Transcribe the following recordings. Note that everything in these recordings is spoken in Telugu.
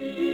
Mm-hmm.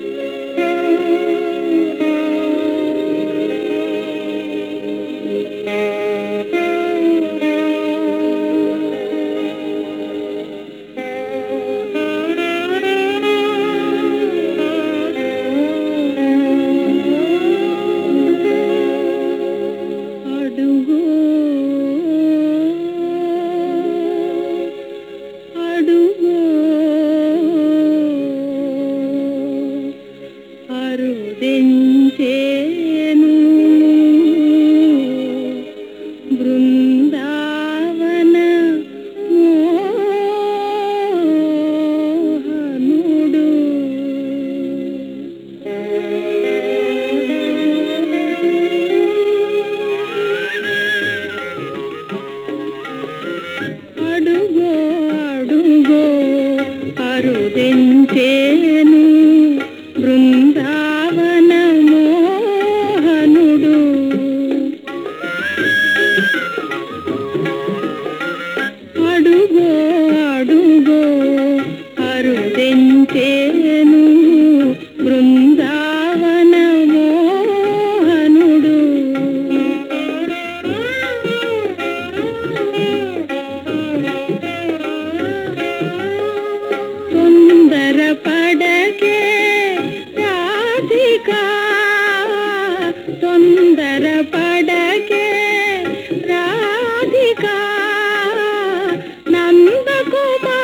Oh my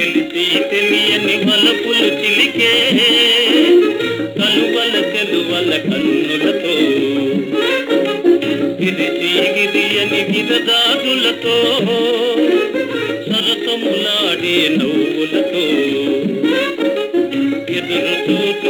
తెలిసి తెలియని వలపులు చిలికే కలువల తెలువల కన్నులతో. గిరిచి గిరియని గిరదాదులతో సరసములాడే నవ్వులతో. ఎదురు చూపు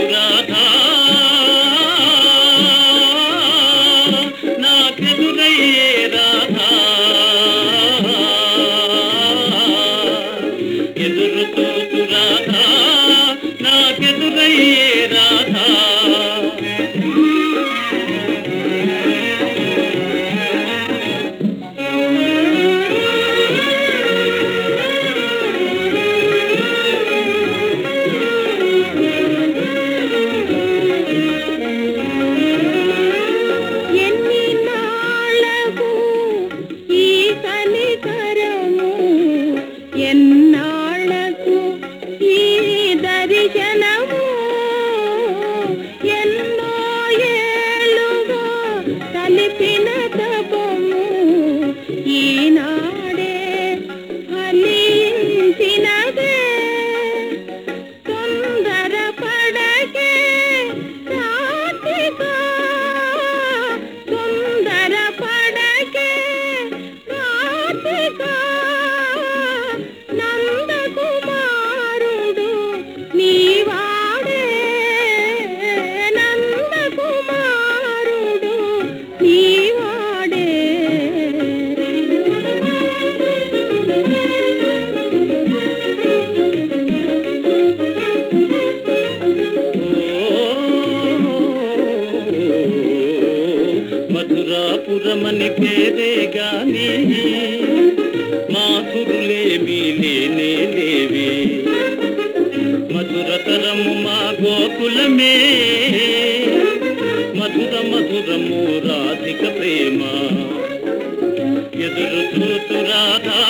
please. మధురము రాధిక ప్రేమ. ఎదురు చూతు రాధా